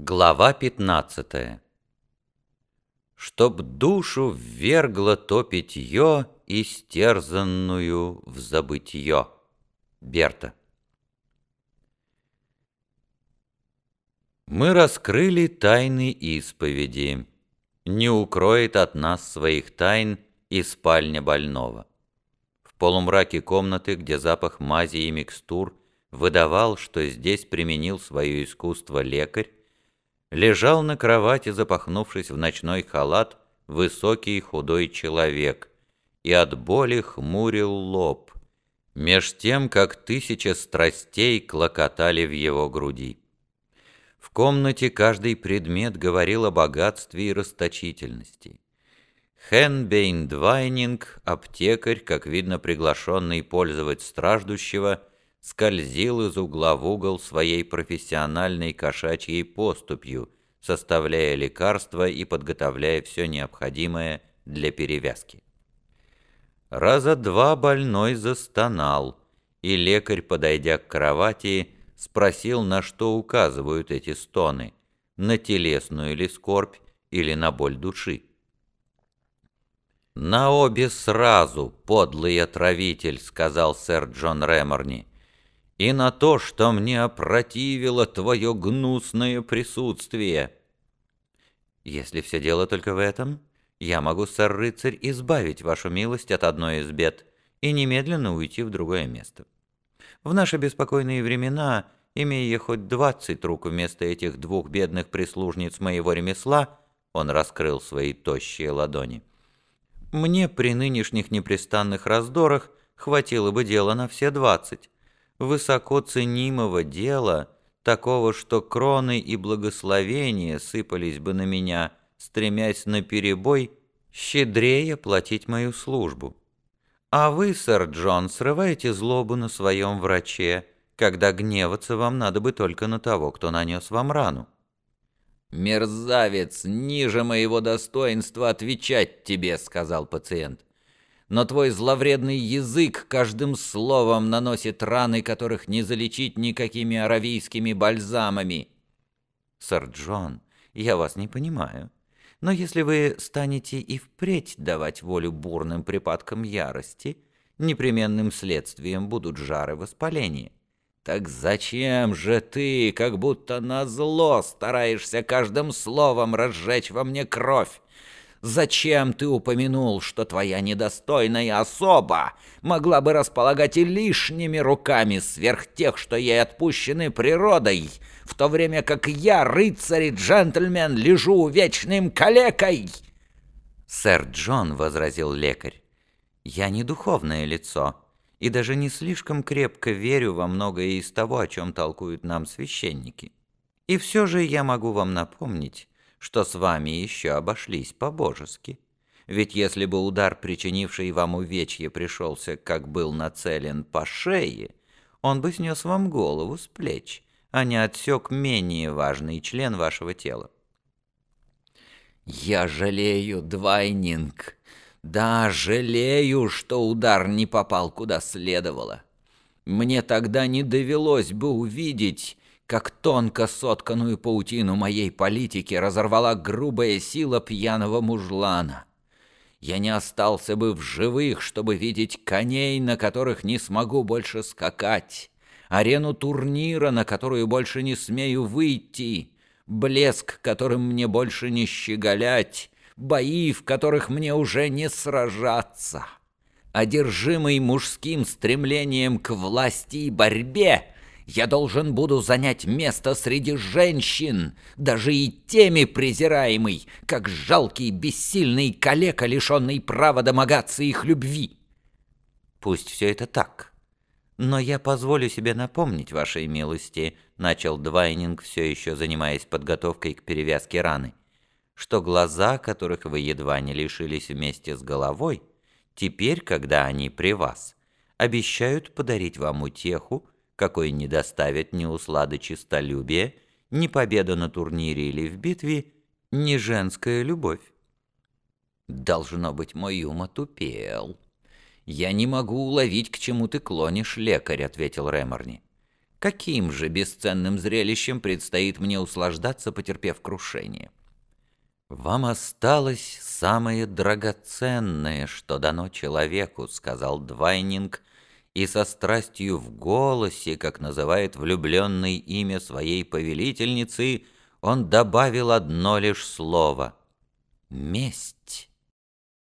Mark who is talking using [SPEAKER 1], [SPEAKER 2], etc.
[SPEAKER 1] Глава 15 Чтоб душу ввергло то питье, Истерзанную в забытье. Берта Мы раскрыли тайны исповеди. Не укроет от нас своих тайн и спальня больного. В полумраке комнаты, где запах мази и микстур выдавал, что здесь применил свое искусство лекарь, лежал на кровати, запахнувшись в ночной халат, высокий худой человек, и от боли хмурил лоб, меж тем, как тысяча страстей клокотали в его груди. В комнате каждый предмет говорил о богатстве и расточительности. Хенбейн Двайнинг, аптекарь, как видно приглашенный пользовать страждущего, скользил из угла в угол своей профессиональной кошачьей поступью, составляя лекарства и подготовляя все необходимое для перевязки. Раза два больной застонал, и лекарь, подойдя к кровати, спросил, на что указывают эти стоны, на телесную ли скорбь или на боль души. «На обе сразу, подлый отравитель», — сказал сэр Джон Реморни и на то, что мне опротивило твое гнусное присутствие. Если все дело только в этом, я могу, сэр-рыцарь, избавить вашу милость от одной из бед и немедленно уйти в другое место. В наши беспокойные времена, имея хоть двадцать рук вместо этих двух бедных прислужниц моего ремесла, он раскрыл свои тощие ладони. Мне при нынешних непрестанных раздорах хватило бы дела на все двадцать, высоко ценимого дела, такого, что кроны и благословения сыпались бы на меня, стремясь на перебой щедрее платить мою службу. А вы, сэр Джон, срываете злобу на своем враче, когда гневаться вам надо бы только на того, кто нанес вам рану.
[SPEAKER 2] «Мерзавец, ниже моего достоинства отвечать тебе», — сказал пациент но твой зловредный язык каждым словом наносит раны, которых не залечить никакими аравийскими бальзамами.
[SPEAKER 1] Сэр Джон, я вас не понимаю. Но если вы станете и впредь давать волю бурным припадкам ярости, непременным следствием будут жары воспаления.
[SPEAKER 2] Так зачем же ты, как будто на зло стараешься каждым словом разжечь во мне кровь? Зачем ты упомянул, что твоя недостойная особа могла бы располагать и лишними руками сверх тех, что ей отпущены природой, в то время как я, рыцарь и джентльмен, лежу вечным калекой?»
[SPEAKER 1] «Сэр Джон», — возразил лекарь, — «я не духовное лицо» и даже не слишком крепко верю во многое из того, о чем толкуют нам священники. И все же я могу вам напомнить, что с вами еще обошлись по-божески. Ведь если бы удар, причинивший вам увечье, пришелся, как был нацелен, по шее, он бы снес вам голову с плеч, а не отсек менее важный член вашего тела.
[SPEAKER 2] «Я жалею, Двайнинг, да, жалею, что удар не попал куда следовало. Мне тогда не довелось бы увидеть, как тонко сотканную паутину моей политики разорвала грубая сила пьяного мужлана. Я не остался бы в живых, чтобы видеть коней, на которых не смогу больше скакать, арену турнира, на которую больше не смею выйти, блеск, которым мне больше не щеголять, бои, в которых мне уже не сражаться. Одержимый мужским стремлением к власти и борьбе, я должен буду занять место среди женщин, даже и теми презираемый, как жалкий бессильный калека, лишенный права домогаться их любви.
[SPEAKER 1] Пусть все это так. Но я позволю себе напомнить вашей милости, начал Двайнинг, все еще занимаясь подготовкой к перевязке раны, что глаза, которых вы едва не лишились вместе с головой, теперь, когда они при вас, обещают подарить вам утеху, какой не доставит ни услады честолюбия, ни победа на турнире или в битве, ни женская любовь.
[SPEAKER 2] Должно быть, мой ум отупел. «Я не могу уловить, к чему ты клонишь, лекарь», — ответил Реморни. Каким же бесценным зрелищем предстоит мне услаждаться, потерпев крушение?
[SPEAKER 1] «Вам осталось самое драгоценное, что дано человеку», — сказал Двайнинг, и со страстью в голосе, как называет влюбленный имя своей повелительницы, он добавил одно лишь слово — «месть».